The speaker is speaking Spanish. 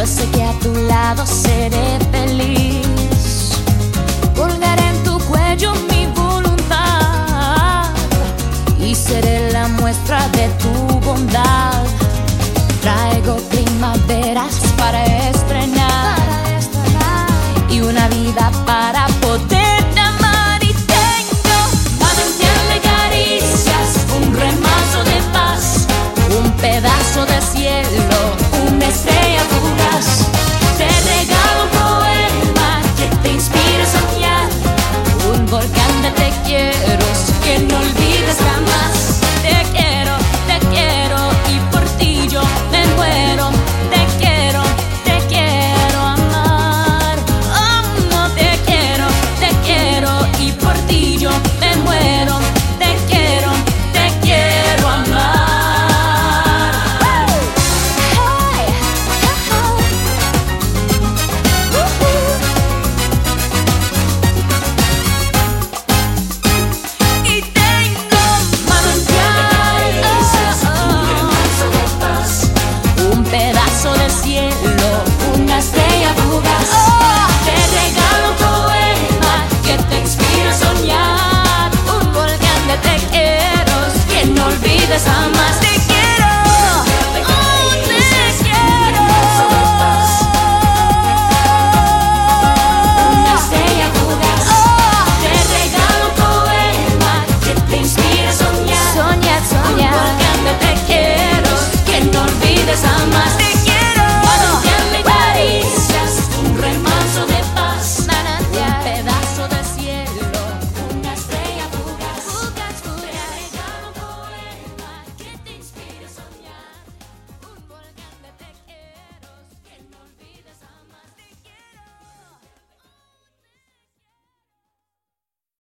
Yo sé que a tu lado seré feliz.